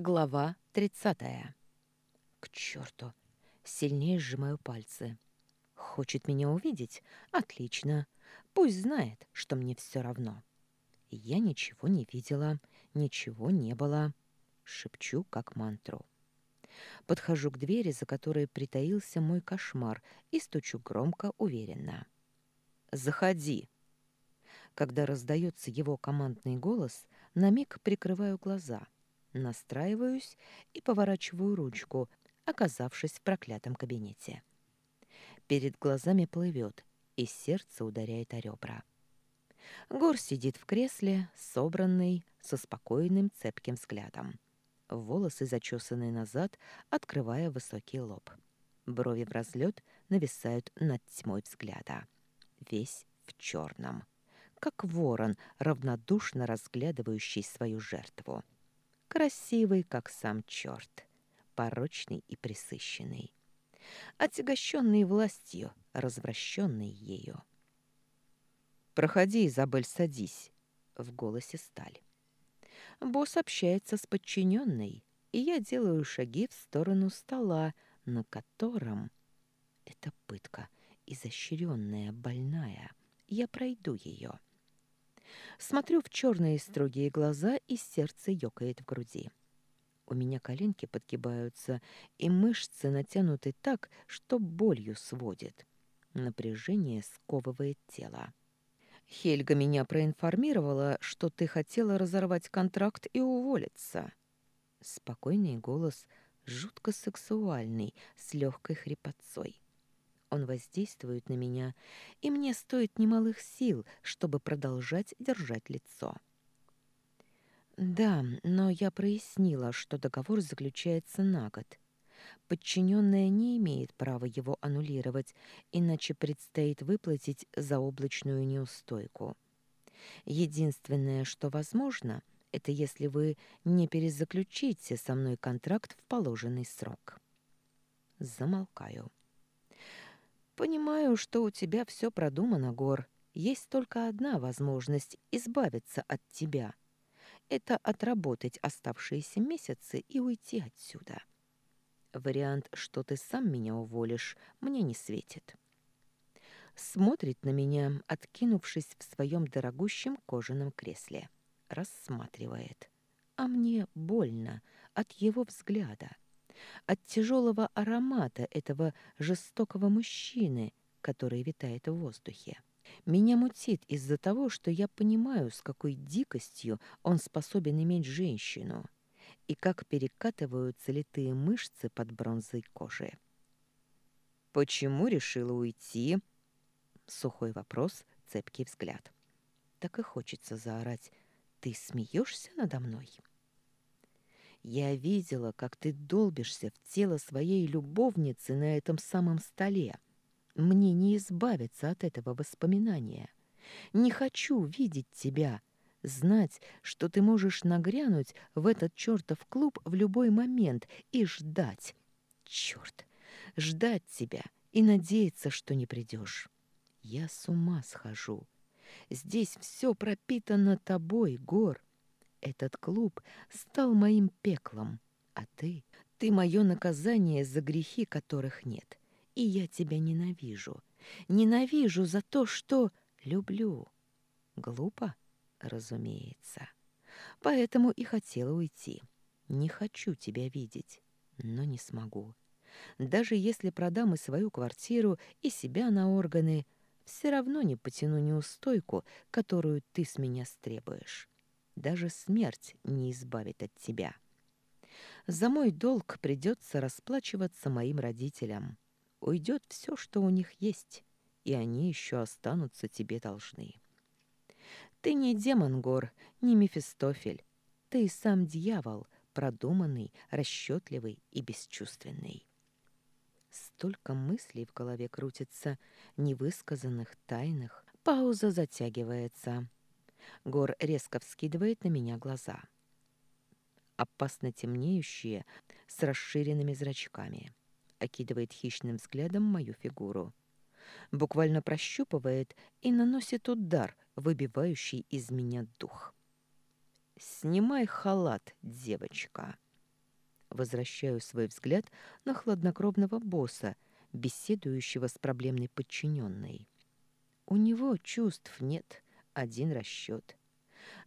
Глава 30. К черту! Сильнее сжимаю пальцы. Хочет меня увидеть? Отлично. Пусть знает, что мне все равно. Я ничего не видела, ничего не было. Шепчу, как мантру. Подхожу к двери, за которой притаился мой кошмар, и стучу громко, уверенно. «Заходи!» Когда раздается его командный голос, на миг прикрываю глаза — Настраиваюсь и поворачиваю ручку, оказавшись в проклятом кабинете. Перед глазами плывет, и сердце ударяет о ребра. Гор сидит в кресле, собранный, со спокойным цепким взглядом. Волосы зачесаны назад, открывая высокий лоб. Брови в разлет нависают над тьмой взгляда. Весь в черном. Как ворон, равнодушно разглядывающий свою жертву красивый, как сам черт, порочный и присыщенный, отягощенный властью, развращенный ею. «Проходи, Изабель, садись», — в голосе сталь. Босс общается с подчиненной, и я делаю шаги в сторону стола, на котором... Это пытка, изощренная, больная. Я пройду ее. Смотрю в черные строгие глаза, и сердце ёкает в груди. У меня коленки подгибаются, и мышцы натянуты так, что болью сводит. Напряжение сковывает тело. Хельга меня проинформировала, что ты хотела разорвать контракт и уволиться. Спокойный голос, жутко сексуальный, с легкой хрипотцой. Он воздействует на меня, и мне стоит немалых сил, чтобы продолжать держать лицо. Да, но я прояснила, что договор заключается на год. Подчиненная не имеет права его аннулировать, иначе предстоит выплатить заоблачную неустойку. Единственное, что возможно, это если вы не перезаключите со мной контракт в положенный срок. Замолкаю. Понимаю, что у тебя все продумано, Гор. Есть только одна возможность избавиться от тебя. Это отработать оставшиеся месяцы и уйти отсюда. Вариант, что ты сам меня уволишь, мне не светит. Смотрит на меня, откинувшись в своем дорогущем кожаном кресле. Рассматривает. А мне больно от его взгляда от тяжелого аромата этого жестокого мужчины, который витает в воздухе. Меня мутит из-за того, что я понимаю, с какой дикостью он способен иметь женщину и как перекатываются литые мышцы под бронзой кожи. «Почему решила уйти?» Сухой вопрос, цепкий взгляд. Так и хочется заорать. «Ты смеешься надо мной?» Я видела, как ты долбишься в тело своей любовницы на этом самом столе. Мне не избавиться от этого воспоминания. Не хочу видеть тебя, знать, что ты можешь нагрянуть в этот чертов клуб в любой момент и ждать. Черт, ждать тебя и надеяться, что не придешь. Я с ума схожу. Здесь все пропитано тобой, Гор. Этот клуб стал моим пеклом, а ты, ты мое наказание за грехи, которых нет. И я тебя ненавижу. Ненавижу за то, что люблю. Глупо, разумеется. Поэтому и хотела уйти. Не хочу тебя видеть, но не смогу. Даже если продам и свою квартиру, и себя на органы, все равно не потяну неустойку, которую ты с меня стребуешь даже смерть не избавит от тебя. За мой долг придется расплачиваться моим родителям. Уйдет все, что у них есть, и они еще останутся тебе должны. Ты не демон, Гор, не Мефистофель. Ты сам дьявол, продуманный, расчетливый и бесчувственный. Столько мыслей в голове крутится, невысказанных, тайных. Пауза затягивается. Гор резко вскидывает на меня глаза. Опасно темнеющие, с расширенными зрачками. Окидывает хищным взглядом мою фигуру. Буквально прощупывает и наносит удар, выбивающий из меня дух. «Снимай халат, девочка!» Возвращаю свой взгляд на хладнокровного босса, беседующего с проблемной подчиненной. У него чувств нет, один расчет.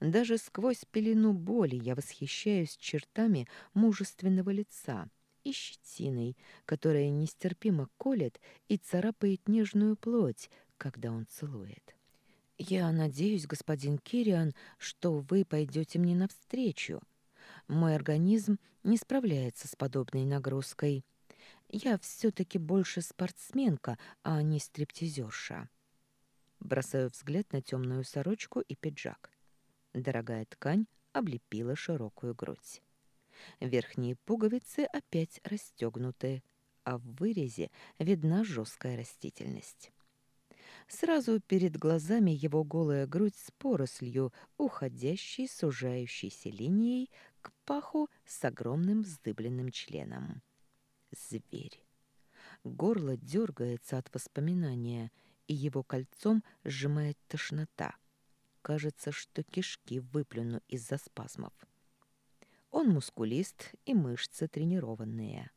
Даже сквозь пелену боли я восхищаюсь чертами мужественного лица и щетиной, которая нестерпимо колет и царапает нежную плоть, когда он целует. «Я надеюсь, господин Кириан, что вы пойдете мне навстречу. Мой организм не справляется с подобной нагрузкой. Я все-таки больше спортсменка, а не стриптизерша». Бросаю взгляд на темную сорочку и пиджак. Дорогая ткань облепила широкую грудь. Верхние пуговицы опять расстегнуты, а в вырезе видна жесткая растительность. Сразу перед глазами его голая грудь с порослью, уходящей, сужающейся линией к паху с огромным вздыбленным членом. Зверь. Горло дергается от воспоминания, и его кольцом сжимает тошнота. Кажется, что кишки выплюну из-за спазмов. Он мускулист и мышцы тренированные.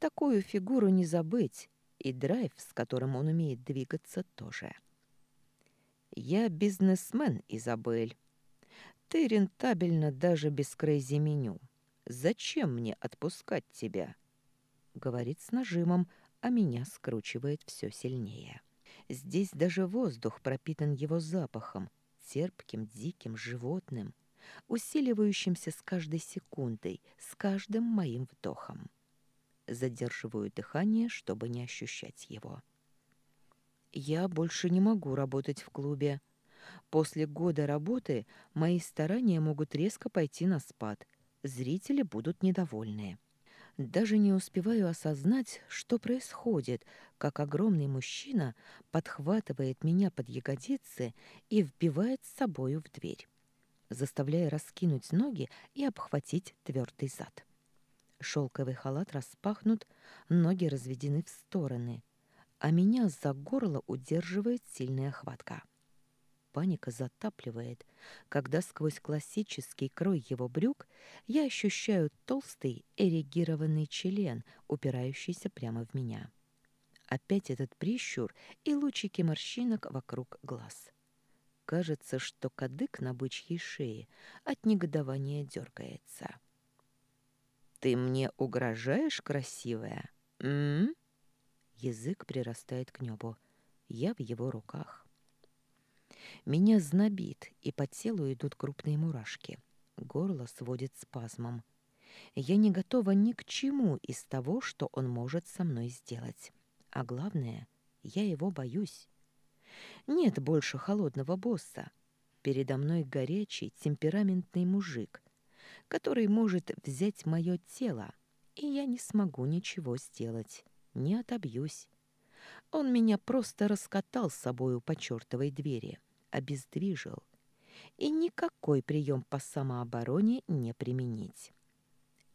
Такую фигуру не забыть, и драйв, с которым он умеет двигаться, тоже. «Я бизнесмен, Изабель. Ты рентабельна даже без крейзи-меню. Зачем мне отпускать тебя?» Говорит с нажимом, а меня скручивает все сильнее. Здесь даже воздух пропитан его запахом, терпким, диким, животным, усиливающимся с каждой секундой, с каждым моим вдохом. Задерживаю дыхание, чтобы не ощущать его. Я больше не могу работать в клубе. После года работы мои старания могут резко пойти на спад. Зрители будут недовольны. Даже не успеваю осознать, что происходит, как огромный мужчина подхватывает меня под ягодицы и вбивает с собою в дверь, заставляя раскинуть ноги и обхватить твердый зад. Шелковый халат распахнут, ноги разведены в стороны, а меня за горло удерживает сильная хватка. Паника затапливает, когда сквозь классический крой его брюк я ощущаю толстый эрегированный член, упирающийся прямо в меня. Опять этот прищур и лучики морщинок вокруг глаз. Кажется, что кадык на бычьей шее от негодования дергается. «Ты мне угрожаешь, красивая?» М, Язык прирастает к небу. Я в его руках. Меня знобит, и по телу идут крупные мурашки. Горло сводит спазмом. Я не готова ни к чему из того, что он может со мной сделать. А главное, я его боюсь. Нет больше холодного босса. Передо мной горячий, темпераментный мужик, который может взять мое тело, и я не смогу ничего сделать, не отобьюсь. Он меня просто раскатал с собою по чертовой двери обездвижил, и никакой прием по самообороне не применить.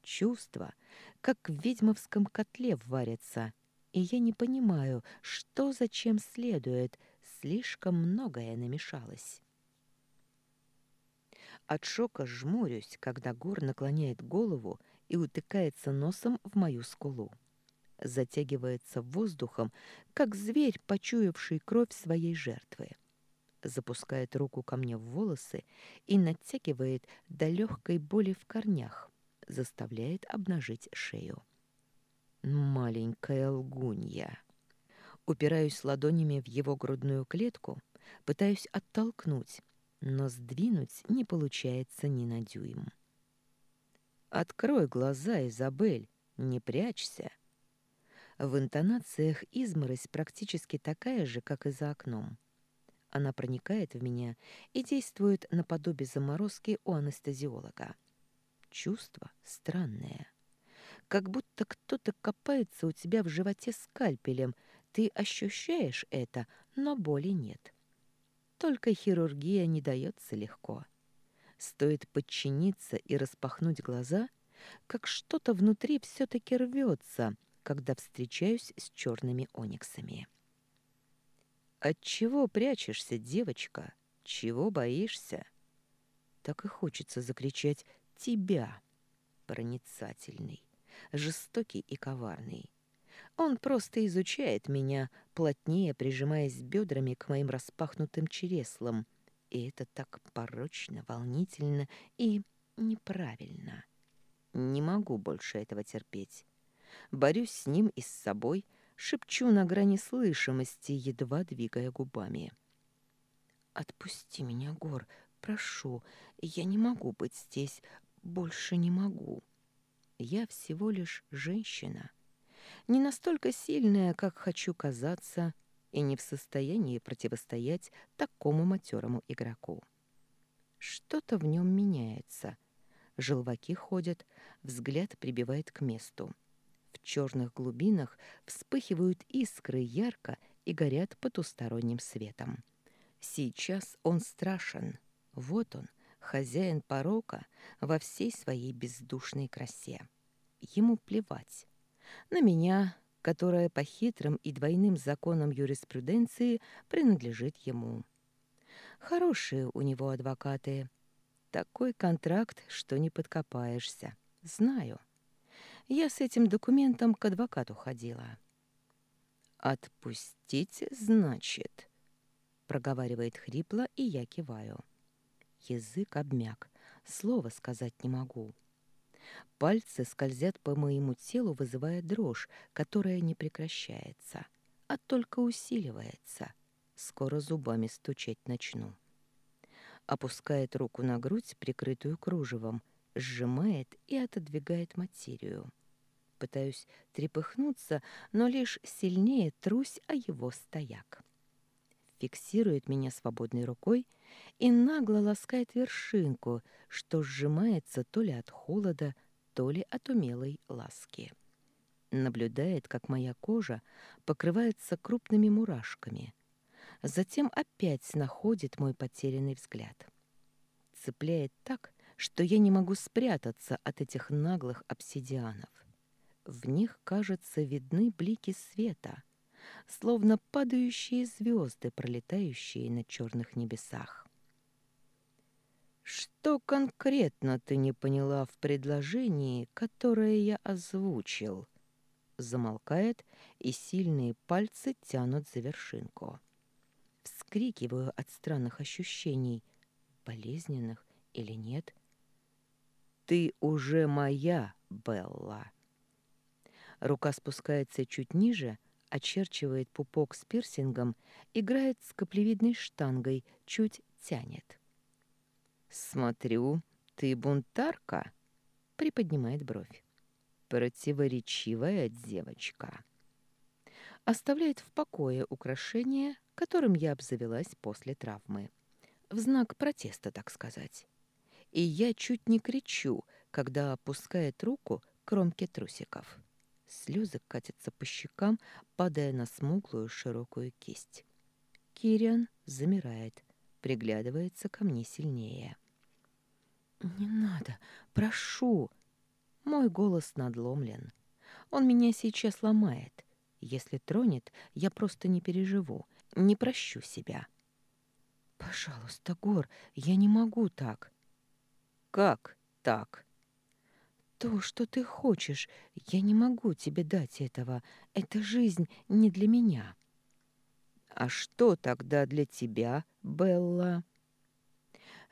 Чувства, как в ведьмовском котле варятся, и я не понимаю, что зачем следует, слишком многое намешалось. От шока жмурюсь, когда Гор наклоняет голову и утыкается носом в мою скулу. Затягивается воздухом, как зверь, почуявший кровь своей жертвы запускает руку ко мне в волосы и натягивает до легкой боли в корнях, заставляет обнажить шею. Маленькая лгунья. Упираюсь ладонями в его грудную клетку, пытаюсь оттолкнуть, но сдвинуть не получается ни на дюйм. «Открой глаза, Изабель, не прячься!» В интонациях изморозь практически такая же, как и за окном. Она проникает в меня и действует наподобие заморозки у анестезиолога. Чувство странное. Как будто кто-то копается у тебя в животе скальпелем. Ты ощущаешь это, но боли нет. Только хирургия не дается легко. Стоит подчиниться и распахнуть глаза, как что-то внутри все-таки рвется, когда встречаюсь с черными ониксами. Отчего прячешься, девочка? Чего боишься? Так и хочется закричать «Тебя!». проницательный, жестокий и коварный. Он просто изучает меня, плотнее прижимаясь бедрами к моим распахнутым череслам. И это так порочно, волнительно и неправильно. Не могу больше этого терпеть. Борюсь с ним и с собой, шепчу на грани слышимости, едва двигая губами. «Отпусти меня, Гор, прошу. Я не могу быть здесь, больше не могу. Я всего лишь женщина» не настолько сильная, как хочу казаться, и не в состоянии противостоять такому матерому игроку. Что-то в нем меняется. Желваки ходят, взгляд прибивает к месту. Черных глубинах вспыхивают искры ярко и горят потусторонним светом. Сейчас он страшен. Вот он, хозяин порока во всей своей бездушной красе. Ему плевать, на меня, которая по хитрым и двойным законам юриспруденции принадлежит ему. Хорошие у него адвокаты. Такой контракт, что не подкопаешься. Знаю. Я с этим документом к адвокату ходила. «Отпустите, значит», — проговаривает хрипло, и я киваю. Язык обмяк, слова сказать не могу. Пальцы скользят по моему телу, вызывая дрожь, которая не прекращается, а только усиливается. Скоро зубами стучать начну. Опускает руку на грудь, прикрытую кружевом, сжимает и отодвигает материю. Пытаюсь трепыхнуться, но лишь сильнее трусь о его стояк. Фиксирует меня свободной рукой и нагло ласкает вершинку, что сжимается то ли от холода, то ли от умелой ласки. Наблюдает, как моя кожа покрывается крупными мурашками. Затем опять находит мой потерянный взгляд. Цепляет так, что я не могу спрятаться от этих наглых обсидианов. В них, кажется, видны блики света, словно падающие звезды, пролетающие на черных небесах. Что конкретно ты не поняла в предложении, которое я озвучил? Замолкает, и сильные пальцы тянут за вершинку. Вскрикиваю от странных ощущений, болезненных или нет. Ты уже моя, Белла. Рука спускается чуть ниже, очерчивает пупок с пирсингом, играет с каплевидной штангой, чуть тянет. «Смотрю, ты бунтарка?» — приподнимает бровь. «Противоречивая девочка». Оставляет в покое украшение, которым я обзавелась после травмы. В знак протеста, так сказать. И я чуть не кричу, когда опускает руку к кромке трусиков. Слезы катятся по щекам, падая на смуглую широкую кисть. Кириан замирает, приглядывается ко мне сильнее. «Не надо, прошу!» Мой голос надломлен. Он меня сейчас ломает. Если тронет, я просто не переживу, не прощу себя. «Пожалуйста, Гор, я не могу так». «Как так?» «То, что ты хочешь, я не могу тебе дать этого. Эта жизнь не для меня». «А что тогда для тебя, Белла?»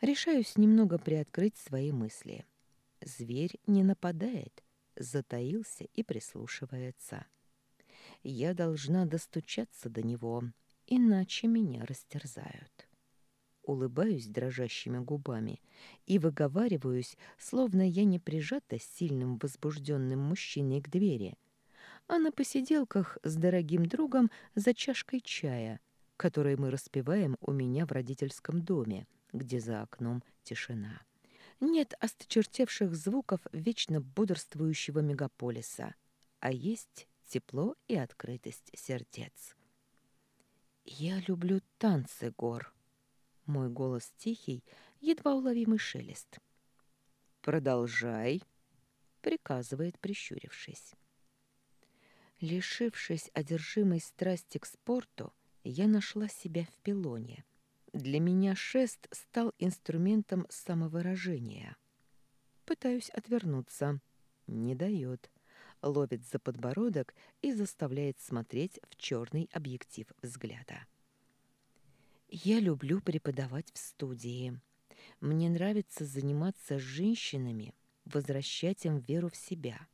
Решаюсь немного приоткрыть свои мысли. Зверь не нападает, затаился и прислушивается. Я должна достучаться до него, иначе меня растерзают. Улыбаюсь дрожащими губами и выговариваюсь, словно я не прижата сильным возбужденным мужчиной к двери, а на посиделках с дорогим другом за чашкой чая, который мы распиваем у меня в родительском доме, где за окном тишина. Нет осточертевших звуков вечно бодрствующего мегаполиса, а есть тепло и открытость сердец. «Я люблю танцы, Гор». Мой голос тихий, едва уловимый шелест. «Продолжай», — приказывает, прищурившись. Лишившись одержимой страсти к спорту, я нашла себя в пилоне — для меня шест стал инструментом самовыражения. Пытаюсь отвернуться, Не дает. Ловит за подбородок и заставляет смотреть в черный объектив взгляда. Я люблю преподавать в студии. Мне нравится заниматься с женщинами, возвращать им веру в себя.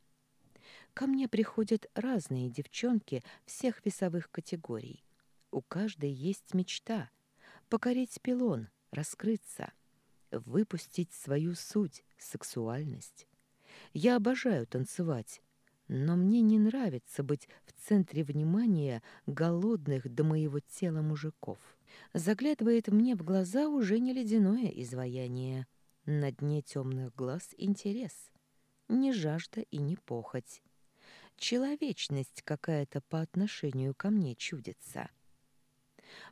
Ко мне приходят разные девчонки всех весовых категорий. У каждой есть мечта — покорить пилон, раскрыться, выпустить свою суть, сексуальность. Я обожаю танцевать, но мне не нравится быть в центре внимания голодных до моего тела мужиков. Заглядывает мне в глаза уже не ледяное изваяние. На дне темных глаз интерес. Не жажда и не похоть. Человечность какая-то по отношению ко мне чудится.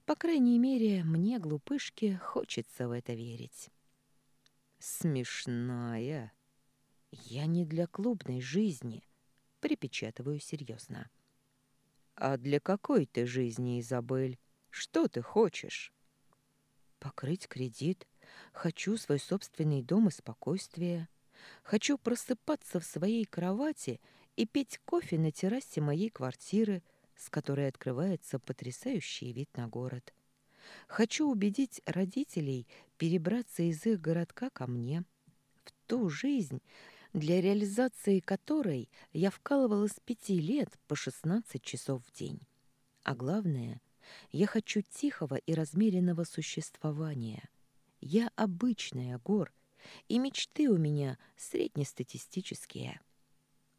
По крайней мере, мне, глупышке, хочется в это верить. Смешная. Я не для клубной жизни, припечатываю серьезно. А для какой ты жизни, Изабель? Что ты хочешь? Покрыть кредит. Хочу свой собственный дом и спокойствие. Хочу просыпаться в своей кровати и пить кофе на террасе моей квартиры, с которой открывается потрясающий вид на город. Хочу убедить родителей перебраться из их городка ко мне, в ту жизнь, для реализации которой я вкалывала с пяти лет по шестнадцать часов в день. А главное — я хочу тихого и размеренного существования. Я обычная, Гор, и мечты у меня среднестатистические.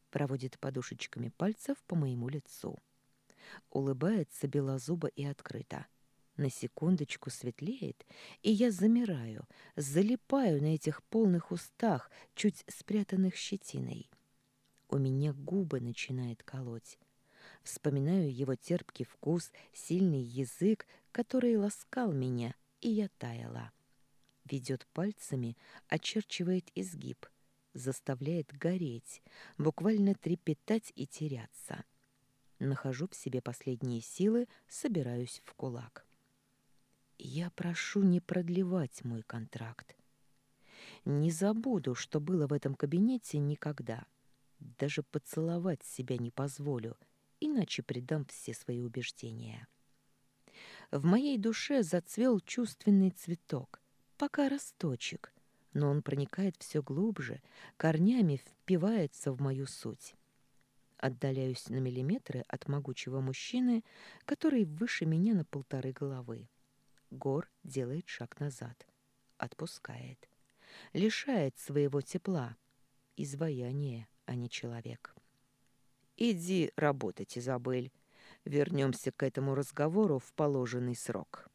Проводит подушечками пальцев по моему лицу. Улыбается белозубо и открыто. На секундочку светлеет, и я замираю, залипаю на этих полных устах, чуть спрятанных щетиной. У меня губы начинает колоть. Вспоминаю его терпкий вкус, сильный язык, который ласкал меня, и я таяла. Ведет пальцами, очерчивает изгиб, заставляет гореть, буквально трепетать и теряться. Нахожу в себе последние силы, собираюсь в кулак. Я прошу не продлевать мой контракт. Не забуду, что было в этом кабинете никогда. Даже поцеловать себя не позволю — иначе предам все свои убеждения. В моей душе зацвел чувственный цветок, пока росточек, но он проникает все глубже, корнями впивается в мою суть. Отдаляюсь на миллиметры от могучего мужчины, который выше меня на полторы головы. Гор делает шаг назад, отпускает, лишает своего тепла, изваяние, а не человек. Иди работать, Изабель. Вернемся к этому разговору в положенный срок.